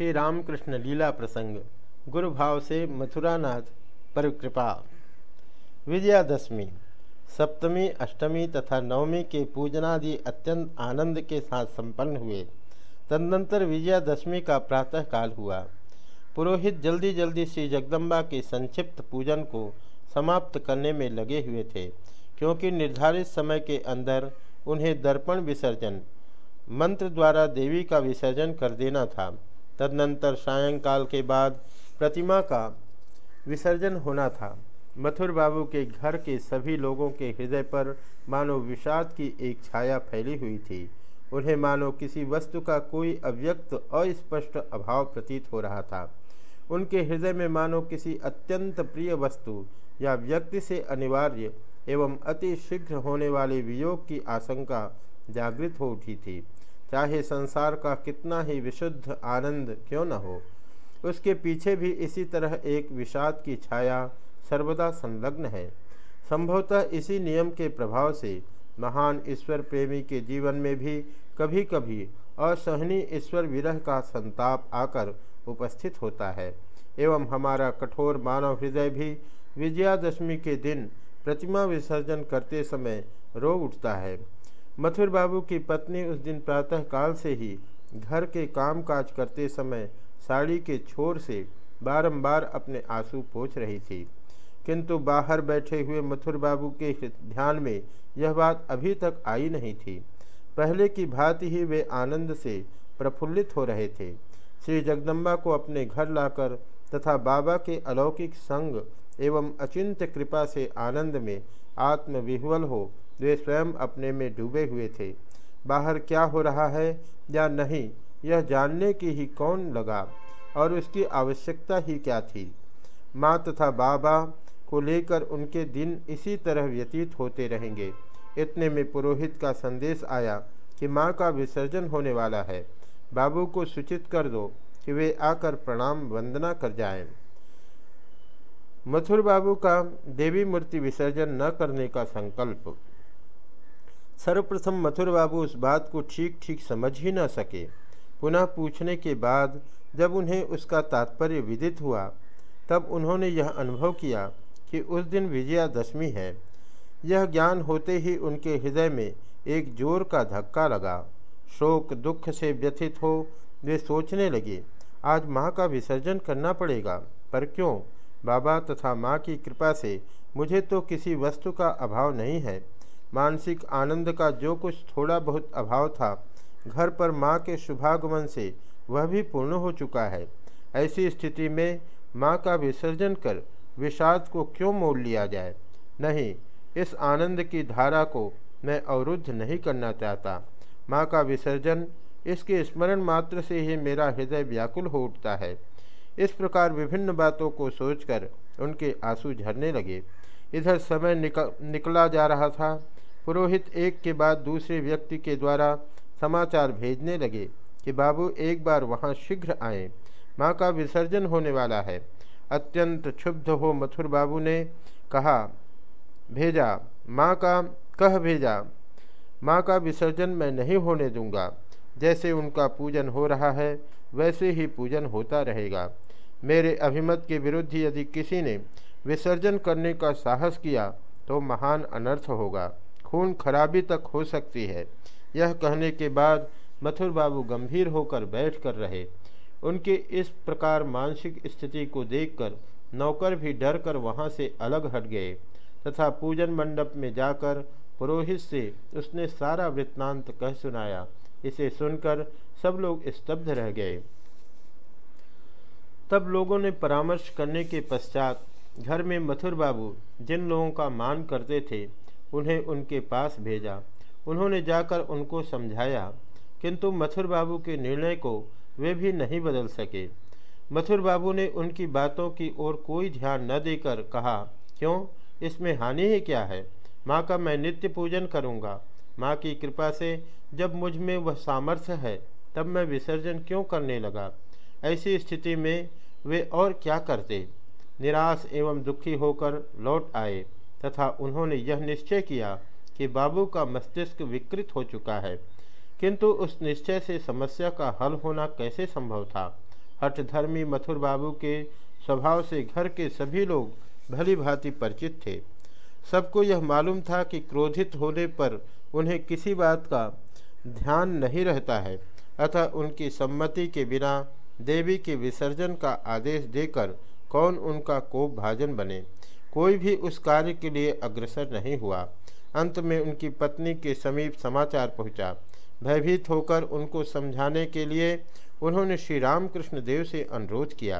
श्री रामकृष्ण लीला प्रसंग गुरु भाव से मथुरानाथ पर कृपा विजयादशमी, सप्तमी, अष्टमी तथा नवमी के पूजनादि अत्यंत आनंद के साथ संपन्न हुए। तदनंतर विजयादशमी का प्रातः काल हुआ। पुरोहित जल्दी जल्दी श्री जगदम्बा के संक्षिप्त पूजन को समाप्त करने में लगे हुए थे, क्योंकि निर्धारित समय के अंदर उन्हें दर्पण विसर्जन, मंत्र द्वारा देवी का विसर्जन कर देना था। तदनंतर सायंकाल के बाद प्रतिमा का विसर्जन होना था। मथुर बाबू के घर के सभी लोगों के हृदय पर मानो विषाद की एक छाया फैली हुई थी। उन्हें मानो किसी वस्तु का कोई अव्यक्त अस्पष्ट अभाव प्रतीत हो रहा था। उनके हृदय में मानो किसी अत्यंत प्रिय वस्तु या व्यक्ति से अनिवार्य एवं अति शीघ्र होने वाले वियोग की आशंका जागृत हो उठी थी। चाहे संसार का कितना ही विशुद्ध आनंद क्यों न हो, उसके पीछे भी इसी तरह एक विषाद की छाया सर्वदा संलग्न है। संभवतः इसी नियम के प्रभाव से महान ईश्वर प्रेमी के जीवन में भी कभी कभी असहनीय ईश्वर विरह का संताप आकर उपस्थित होता है, एवं हमारा कठोर मानव हृदय भी विजयादशमी के दिन प्रतिमा विसर्जन करते समय रो उठता है। मथुर बाबू की पत्नी उस दिन प्रातः काल से ही घर के काम काज करते समय साड़ी के छोर से बारंबार अपने आँसू पोछ रही थी। किंतु बाहर बैठे हुए मथुर बाबू के ध्यान में यह बात अभी तक आई नहीं थी। पहले की भांति ही वे आनंद से प्रफुल्लित हो रहे थे। श्री जगदम्बा को अपने घर लाकर तथा बाबा के अलौकिक संग एवं अचिंत्य कृपा से आनंद में आत्मविह्वल हो वे स्वयं अपने में डूबे हुए थे। बाहर क्या हो रहा है या नहीं, यह जानने की ही कौन लगा और उसकी आवश्यकता ही क्या थी। माँ तथा बाबा को लेकर उनके दिन इसी तरह व्यतीत होते रहेंगे। इतने में पुरोहित का संदेश आया कि माँ का विसर्जन होने वाला है। बाबू को सूचित कर दो कि वे आकर प्रणाम वंदना कर जाएँ। मथुर बाबू का देवी मूर्ति विसर्जन न करने का संकल्प सर्वप्रथम मथुर बाबू उस बात को ठीक ठीक समझ ही न सके। पुनः पूछने के बाद जब उन्हें उसका तात्पर्य विदित हुआ, तब उन्होंने यह अनुभव किया कि उस दिन विजयादशमी है। यह ज्ञान होते ही उनके हृदय में एक ज़ोर का धक्का लगा। शोक, दुख से व्यथित हो, वे सोचने लगे, आज माँ का विसर्जन करना पड़ेगा, पर क्यों? बाबा तथा माँ की कृपा से मुझे तो किसी वस्तु का अभाव नहीं है। मानसिक आनंद का जो कुछ थोड़ा बहुत अभाव था, घर पर माँ के शुभागमन से वह भी पूर्ण हो चुका है। ऐसी स्थिति में माँ का विसर्जन कर विषाद को क्यों मोल लिया जाए? नहीं, इस आनंद की धारा को मैं अवरुद्ध नहीं करना चाहता। माँ का विसर्जन इसके स्मरण मात्र से ही मेरा हृदय व्याकुल हो उठता है। इस प्रकार विभिन्न बातों को सोचकर उनके आँसू झरने लगे। इधर समय निकल, निकला जा रहा था। पुरोहित एक के बाद दूसरे व्यक्ति के द्वारा समाचार भेजने लगे कि बाबू एक बार वहाँ शीघ्र आए। माँ का विसर्जन होने वाला है। अत्यंत क्षुब्ध हो मथुर बाबू ने कहा, भेजा, माँ का, कह भेजा। माँ का विसर्जन मैं नहीं होने दूँगा। जैसे उनका पूजन हो रहा है, वैसे ही पूजन होता रहेगा। मेरे अभिमत के विरुद्ध यदि किसी ने विसर्जन करने का साहस किया तो महान अनर्थ होगा। खून खराबी तक हो सकती है। यह कहने के बाद मथुर बाबू गंभीर होकर बैठ कर रहे। उनके इस प्रकार मानसिक स्थिति को देखकर नौकर भी डर कर वहाँ से अलग हट गए तथा पूजन मंडप में जाकर पुरोहित से उसने सारा वृत्तांत कह सुनाया। इसे सुनकर सब लोग स्तब्ध रह गए। तब लोगों ने परामर्श करने के पश्चात घर में मथुर बाबू जिन लोगों का मान करते थे उन्हें उनके पास भेजा। उन्होंने जाकर उनको समझाया, किंतु मथुर बाबू के निर्णय को वे भी नहीं बदल सके मथुर बाबू ने उनकी बातों की ओर कोई ध्यान न देकर कहा, क्यों? इसमें हानि ही क्या है? माँ का मैं नित्य पूजन करूँगा। माँ की कृपा से जब मुझमें वह सामर्थ्य है, तब मैं विसर्जन क्यों करने लगा? ऐसी स्थिति में वे और क्या करते? निराश एवं दुखी होकर लौट आए। तथा उन्होंने यह निश्चय किया कि बाबू का मस्तिष्क विकृत हो चुका है। किंतु उस निश्चय से समस्या का हल होना कैसे संभव था? हठधर्मी मथुर बाबू के स्वभाव से घर के सभी लोग भली भांति परिचित थे। सबको यह मालूम था कि क्रोधित होने पर उन्हें किसी बात का ध्यान नहीं रहता है। अतः उनकी सम्मति के बिना देवी के विसर्जन का आदेश देकर कौन उनका कोप भाजन बने? कोई भी उस कार्य के लिए अग्रसर नहीं हुआ। अंत में उनकी पत्नी के समीप समाचार पहुँचा। भयभीत होकर उनको समझाने के लिए उन्होंने श्री रामकृष्ण देव से अनुरोध किया,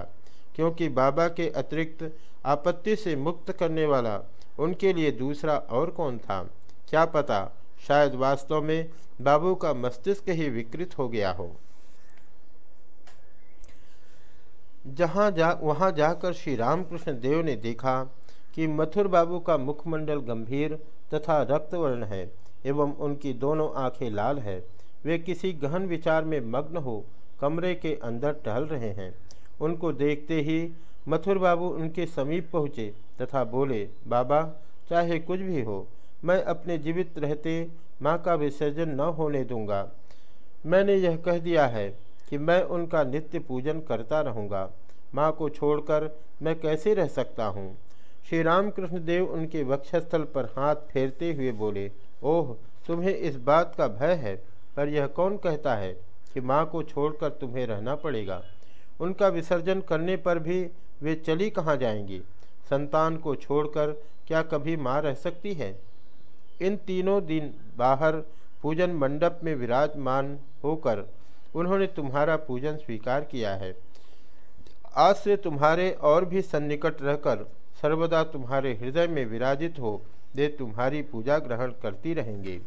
क्योंकि बाबा के अतिरिक्त आपत्ति से मुक्त करने वाला उनके लिए दूसरा और कौन था? क्या पता? शायद वास्तव में बाबू का मस्तिष्क ही विकृत हो गया हो। जहाँ जा, वहाँ जाकर श्री रामकृष्ण देव ने देखा कि मथुर बाबू का मुखमंडल गंभीर तथा रक्तवर्ण है एवं उनकी दोनों आँखें लाल है। वे किसी गहन विचार में मग्न हो कमरे के अंदर टहल रहे हैं। उनको देखते ही मथुर बाबू उनके समीप पहुँचे तथा बोले, बाबा, चाहे कुछ भी हो, मैं अपने जीवित रहते माँ का विसर्जन न होने दूँगा। मैंने यह कह दिया है कि मैं उनका नित्य पूजन करता रहूँगा। माँ को छोड़कर मैं कैसे रह सकता हूँ? श्री रामकृष्ण देव उनके वक्षस्थल पर हाथ फेरते हुए बोले, ओह, तुम्हें इस बात का भय है, पर यह कौन कहता है कि माँ को छोड़कर तुम्हें रहना पड़ेगा? उनका विसर्जन करने पर भी वे चली कहाँ जाएँगी? संतान को छोड़कर क्या कभी माँ रह सकती है? इन तीनों दिन बाहर पूजन मंडप में विराजमान होकर उन्होंने तुम्हारा पूजन स्वीकार किया है। आज से तुम्हारे और भी सन्निकट रहकर सर्वदा तुम्हारे हृदय में विराजित हो वे तुम्हारी पूजा ग्रहण करती रहेंगे।